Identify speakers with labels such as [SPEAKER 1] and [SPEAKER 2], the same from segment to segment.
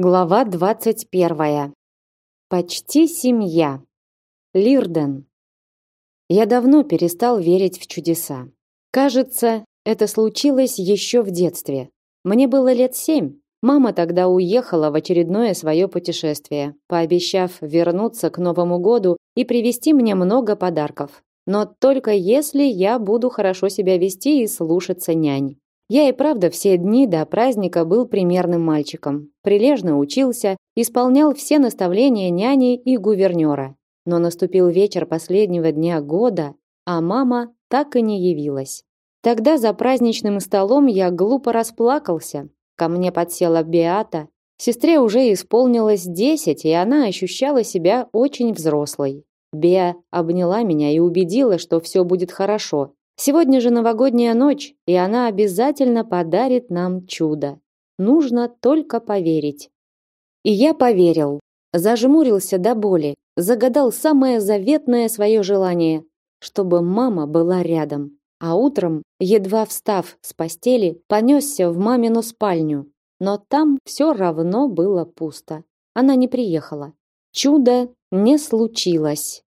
[SPEAKER 1] Глава двадцать первая. Почти семья. Лирден. Я давно перестал верить в чудеса. Кажется, это случилось еще в детстве. Мне было лет семь. Мама тогда уехала в очередное свое путешествие, пообещав вернуться к Новому году и привезти мне много подарков. Но только если я буду хорошо себя вести и слушаться нянь. Я и правда все дни до праздника был примерным мальчиком. Прилежно учился, исполнял все наставления няни и гувернера. Но наступил вечер последнего дня года, а мама так и не явилась. Тогда за праздничным столом я глупо расплакался. Ко мне подсела Беата. Сестре уже исполнилось десять, и она ощущала себя очень взрослой. Беа обняла меня и убедила, что все будет хорошо, Сегодня же новогодняя ночь, и она обязательно подарит нам чудо. Нужно только поверить. И я поверил. Зажмурился до боли, загадал самое заветное свое желание, чтобы мама была рядом. А утром, едва встав с постели, понесся в мамину спальню. Но там все равно было пусто. Она не приехала. Чудо не случилось.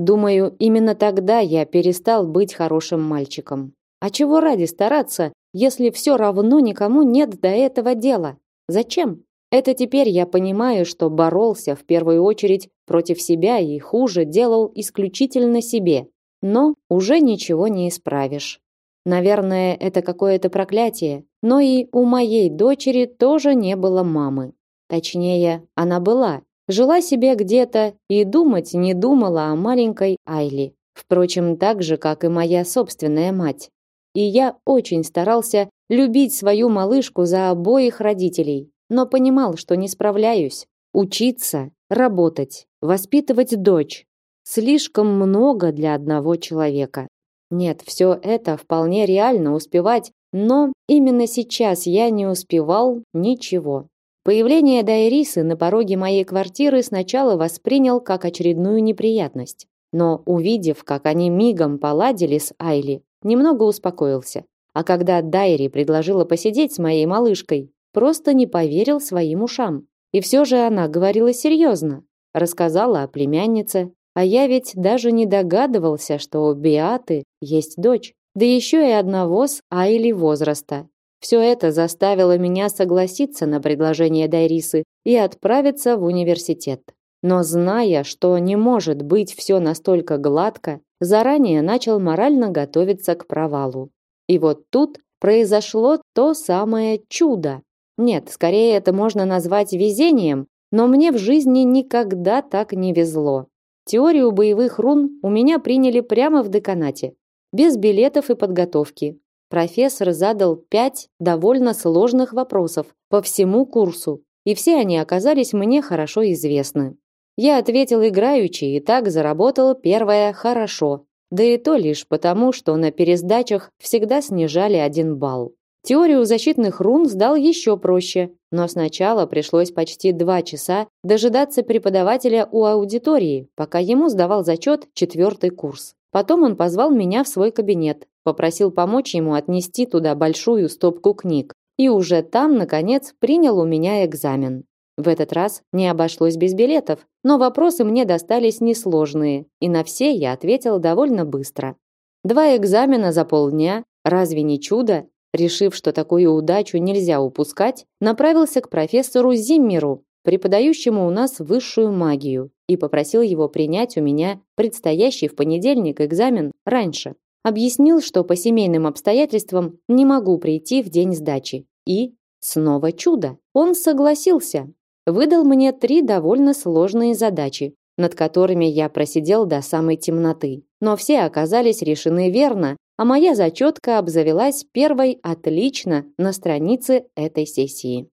[SPEAKER 1] Думаю, именно тогда я перестал быть хорошим мальчиком. А чего ради стараться, если все равно никому нет до этого дела? Зачем? Это теперь я понимаю, что боролся в первую очередь против себя и хуже делал исключительно себе. Но уже ничего не исправишь. Наверное, это какое-то проклятие, но и у моей дочери тоже не было мамы. Точнее, она была, Жила себе где-то и думать не думала о маленькой Айли. Впрочем, так же, как и моя собственная мать. И я очень старался любить свою малышку за обоих родителей, но понимал, что не справляюсь. Учиться, работать, воспитывать дочь. Слишком много для одного человека. Нет, все это вполне реально успевать, но именно сейчас я не успевал ничего. Появление Дайрисы на пороге моей квартиры сначала воспринял как очередную неприятность, но увидев, как они мигом поладили с Айли, немного успокоился. А когда Дайри предложила посидеть с моей малышкой, просто не поверил своим ушам. И все же она говорила серьезно, рассказала о племяннице, а я ведь даже не догадывался, что у Биаты есть дочь, да еще и одного с Айли возраста. Все это заставило меня согласиться на предложение Дайрисы и отправиться в университет. Но зная, что не может быть все настолько гладко, заранее начал морально готовиться к провалу. И вот тут произошло то самое чудо. Нет, скорее это можно назвать везением, но мне в жизни никогда так не везло. Теорию боевых рун у меня приняли прямо в деканате, без билетов и подготовки, профессор задал пять довольно сложных вопросов по всему курсу, и все они оказались мне хорошо известны. Я ответил играючи и так заработал первое «хорошо», да и то лишь потому, что на пересдачах всегда снижали один балл. Теорию защитных рун сдал еще проще, но сначала пришлось почти два часа дожидаться преподавателя у аудитории, пока ему сдавал зачет четвертый курс. Потом он позвал меня в свой кабинет, попросил помочь ему отнести туда большую стопку книг и уже там, наконец, принял у меня экзамен. В этот раз не обошлось без билетов, но вопросы мне достались несложные, и на все я ответил довольно быстро. Два экзамена за полдня, разве не чудо? Решив, что такую удачу нельзя упускать, направился к профессору Зиммеру, преподающему у нас высшую магию, и попросил его принять у меня предстоящий в понедельник экзамен раньше. Объяснил, что по семейным обстоятельствам не могу прийти в день сдачи. И снова чудо. Он согласился. Выдал мне три довольно сложные задачи, над которыми я просидел до самой темноты. Но все оказались решены верно, а моя зачетка обзавелась первой отлично на странице этой сессии.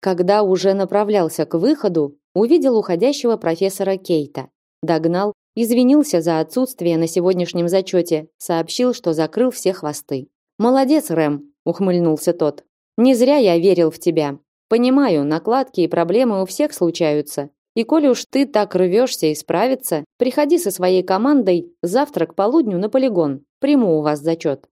[SPEAKER 1] Когда уже направлялся к выходу, увидел уходящего профессора Кейта. Догнал Извинился за отсутствие на сегодняшнем зачете, сообщил, что закрыл все хвосты. «Молодец, Рэм», — ухмыльнулся тот. «Не зря я верил в тебя. Понимаю, накладки и проблемы у всех случаются. И коли уж ты так рвешься исправиться, приходи со своей командой завтра к полудню на полигон. Приму у вас зачет».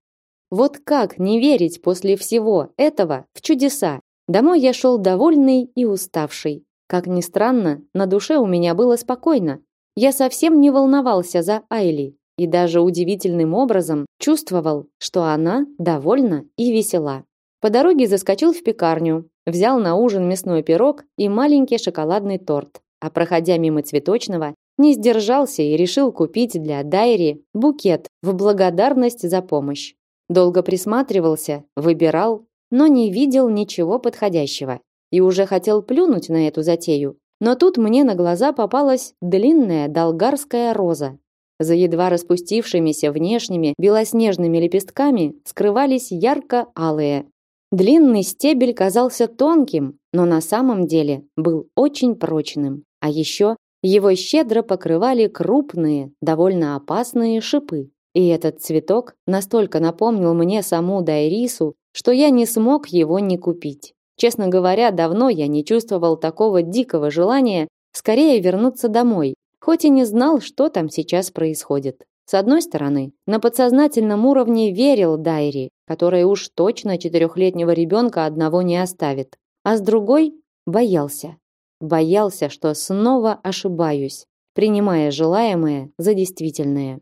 [SPEAKER 1] Вот как не верить после всего этого в чудеса? Домой я шел довольный и уставший. Как ни странно, на душе у меня было спокойно. Я совсем не волновался за Айли и даже удивительным образом чувствовал, что она довольна и весела. По дороге заскочил в пекарню, взял на ужин мясной пирог и маленький шоколадный торт, а проходя мимо цветочного, не сдержался и решил купить для Дайри букет в благодарность за помощь. Долго присматривался, выбирал, но не видел ничего подходящего и уже хотел плюнуть на эту затею. Но тут мне на глаза попалась длинная долгарская роза. За едва распустившимися внешними белоснежными лепестками скрывались ярко-алые. Длинный стебель казался тонким, но на самом деле был очень прочным. А еще его щедро покрывали крупные, довольно опасные шипы. И этот цветок настолько напомнил мне саму Дайрису, что я не смог его не купить. Честно говоря, давно я не чувствовал такого дикого желания скорее вернуться домой, хоть и не знал, что там сейчас происходит. С одной стороны, на подсознательном уровне верил Дайри, которая уж точно четырехлетнего ребенка одного не оставит. А с другой боялся. Боялся, что снова ошибаюсь, принимая желаемое за действительное.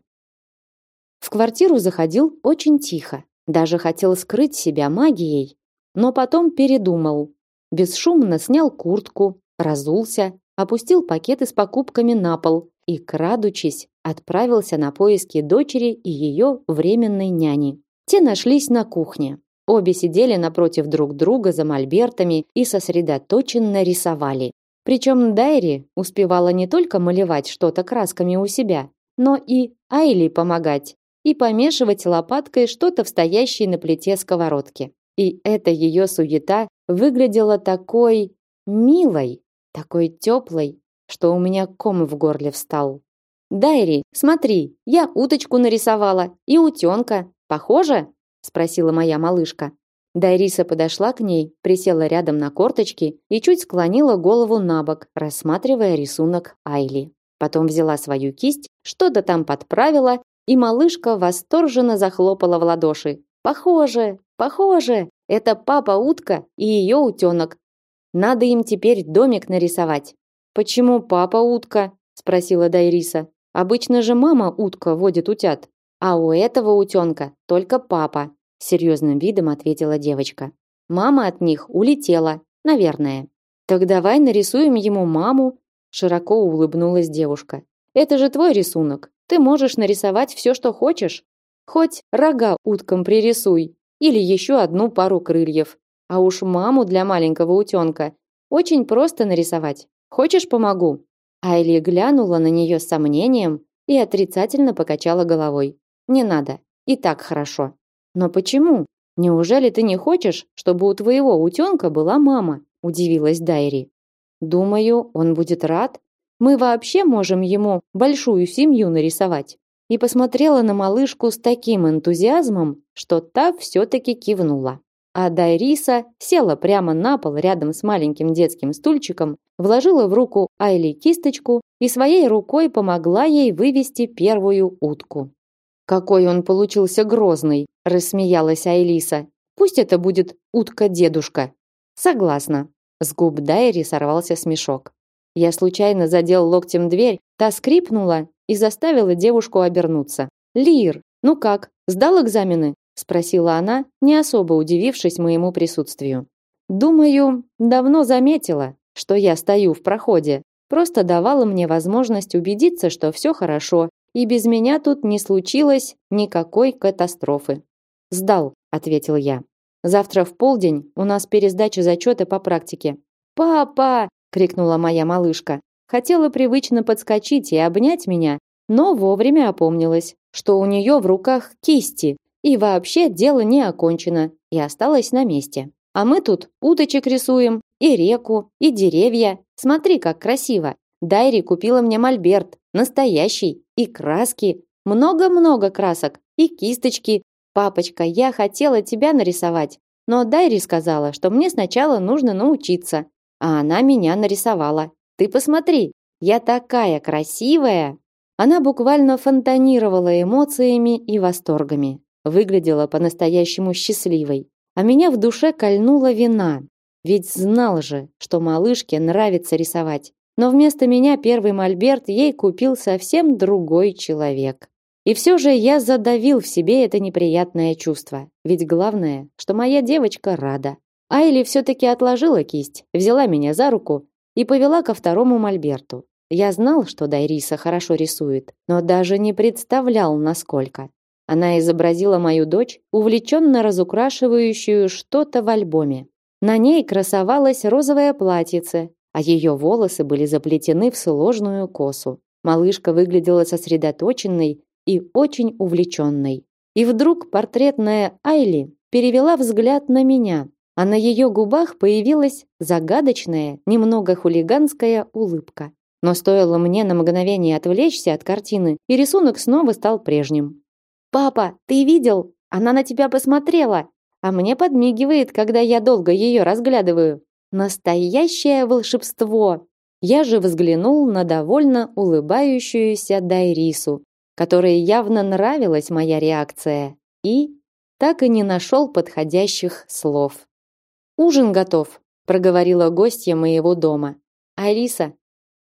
[SPEAKER 1] В квартиру заходил очень тихо, даже хотел скрыть себя магией, но потом передумал. Бесшумно снял куртку, разулся, опустил пакеты с покупками на пол и, крадучись, отправился на поиски дочери и ее временной няни. Те нашлись на кухне. Обе сидели напротив друг друга за мольбертами и сосредоточенно рисовали. Причем Дайри успевала не только малевать что-то красками у себя, но и Айли помогать, и помешивать лопаткой что-то в стоящей на плите сковородке. И эта ее суета выглядела такой милой, такой теплой, что у меня ком в горле встал. «Дайри, смотри, я уточку нарисовала и утенка. Похоже?» – спросила моя малышка. Дайриса подошла к ней, присела рядом на корточки и чуть склонила голову на бок, рассматривая рисунок Айли. Потом взяла свою кисть, что-то там подправила и малышка восторженно захлопала в ладоши. Похоже, похоже, это папа-утка и ее утенок. Надо им теперь домик нарисовать. Почему папа-утка? спросила Дайриса. Обычно же мама-утка водит утят, а у этого утенка только папа, серьезным видом ответила девочка. Мама от них улетела, наверное. Так давай нарисуем ему маму, широко улыбнулась девушка. Это же твой рисунок. Ты можешь нарисовать все, что хочешь. Хоть рога уткам пририсуй или еще одну пару крыльев. А уж маму для маленького утенка очень просто нарисовать. Хочешь, помогу?» Айли глянула на нее с сомнением и отрицательно покачала головой. «Не надо. И так хорошо». «Но почему? Неужели ты не хочешь, чтобы у твоего утенка была мама?» удивилась Дайри. «Думаю, он будет рад, мы вообще можем ему большую семью нарисовать. И посмотрела на малышку с таким энтузиазмом, что та все-таки кивнула. А Дайриса села прямо на пол рядом с маленьким детским стульчиком, вложила в руку Айли кисточку и своей рукой помогла ей вывести первую утку. «Какой он получился грозный!» – рассмеялась Айлиса. «Пусть это будет утка-дедушка». «Согласна». С губ Дайри сорвался смешок. Я случайно задел локтем дверь, та скрипнула и заставила девушку обернуться. «Лир, ну как, сдал экзамены?» спросила она, не особо удивившись моему присутствию. Думаю, давно заметила, что я стою в проходе. Просто давала мне возможность убедиться, что все хорошо, и без меня тут не случилось никакой катастрофы. Сдал, ответил я. Завтра в полдень у нас пересдача зачета по практике. Папа, крикнула моя малышка. Хотела привычно подскочить и обнять меня, но вовремя опомнилась, что у нее в руках кисти, и вообще дело не окончено, и осталось на месте. А мы тут уточек рисуем, и реку, и деревья. Смотри, как красиво. Дайри купила мне мольберт, настоящий, и краски, много-много красок, и кисточки. Папочка, я хотела тебя нарисовать, но Дайри сказала, что мне сначала нужно научиться а она меня нарисовала. Ты посмотри, я такая красивая. Она буквально фонтанировала эмоциями и восторгами. Выглядела по-настоящему счастливой. А меня в душе кольнула вина. Ведь знал же, что малышке нравится рисовать. Но вместо меня первый мольберт ей купил совсем другой человек. И все же я задавил в себе это неприятное чувство. Ведь главное, что моя девочка рада. Айли все-таки отложила кисть, взяла меня за руку и повела ко второму мольберту. Я знал, что Дайриса хорошо рисует, но даже не представлял, насколько. Она изобразила мою дочь, увлеченно разукрашивающую что-то в альбоме. На ней красовалось розовое платьице, а ее волосы были заплетены в сложную косу. Малышка выглядела сосредоточенной и очень увлеченной. И вдруг портретная Айли перевела взгляд на меня, а на ее губах появилась загадочная, немного хулиганская улыбка. Но стоило мне на мгновение отвлечься от картины, и рисунок снова стал прежним. «Папа, ты видел? Она на тебя посмотрела, а мне подмигивает, когда я долго ее разглядываю. Настоящее волшебство!» Я же взглянул на довольно улыбающуюся Дайрису, которой явно нравилась моя реакция, и так и не нашел подходящих слов. «Ужин готов», – проговорила гостья моего дома. «Алиса,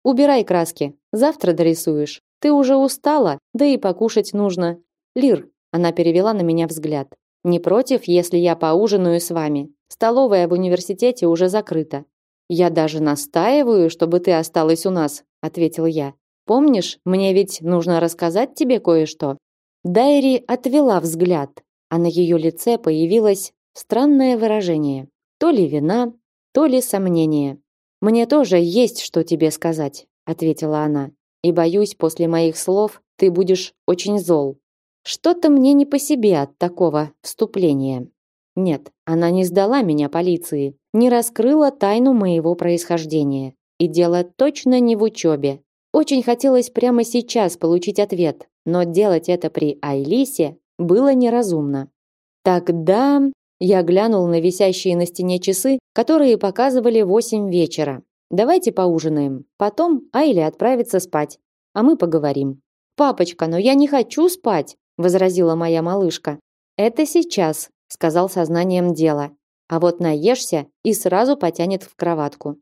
[SPEAKER 1] убирай краски, завтра дорисуешь. Ты уже устала, да и покушать нужно. Лир, она перевела на меня взгляд. Не против, если я поужинаю с вами? Столовая в университете уже закрыта. Я даже настаиваю, чтобы ты осталась у нас, ответил я. Помнишь, мне ведь нужно рассказать тебе кое-что. Дайри отвела взгляд, а на ее лице появилось странное выражение. То ли вина, то ли сомнение. Мне тоже есть что тебе сказать, ответила она. И боюсь, после моих слов ты будешь очень зол. Что-то мне не по себе от такого вступления. Нет, она не сдала меня полиции, не раскрыла тайну моего происхождения. И дело точно не в учебе. Очень хотелось прямо сейчас получить ответ, но делать это при Айлисе было неразумно. Тогда я глянул на висящие на стене часы, которые показывали восемь вечера. Давайте поужинаем. Потом Айли отправится спать, а мы поговорим. Папочка, но я не хочу спать, возразила моя малышка. Это сейчас, сказал сознанием дела. А вот наешься и сразу потянет в кроватку.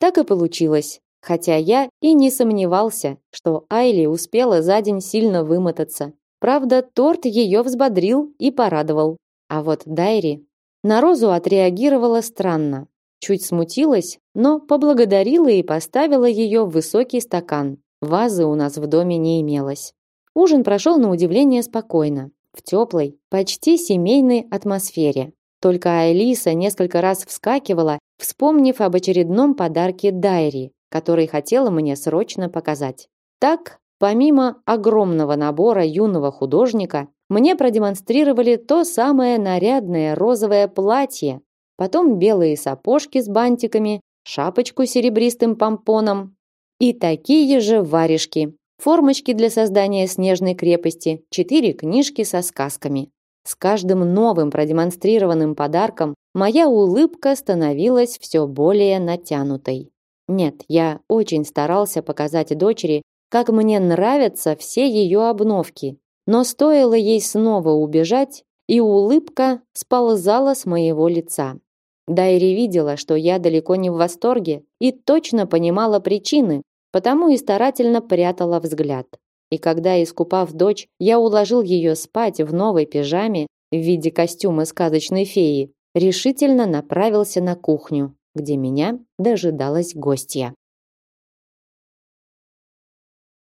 [SPEAKER 1] Так и получилось. Хотя я и не сомневался, что Айли успела за день сильно вымотаться. Правда, торт ее взбодрил и порадовал. А вот Дайри на Розу отреагировала странно. Чуть смутилась, но поблагодарила и поставила ее в высокий стакан. Вазы у нас в доме не имелось. Ужин прошел на удивление спокойно, в теплой, почти семейной атмосфере. Только Алиса несколько раз вскакивала, вспомнив об очередном подарке Дайри, который хотела мне срочно показать. Так, помимо огромного набора юного художника, мне продемонстрировали то самое нарядное розовое платье, потом белые сапожки с бантиками, шапочку с серебристым помпоном и такие же варежки, формочки для создания снежной крепости, четыре книжки со сказками. С каждым новым продемонстрированным подарком моя улыбка становилась все более натянутой. Нет, я очень старался показать дочери, как мне нравятся все ее обновки, но стоило ей снова убежать, и улыбка сползала с моего лица. Дайри видела, что я далеко не в восторге и точно понимала причины, потому и старательно прятала взгляд. И когда, искупав дочь, я уложил ее спать в новой пижаме в виде костюма сказочной феи, решительно направился на кухню, где меня дожидалась гостья.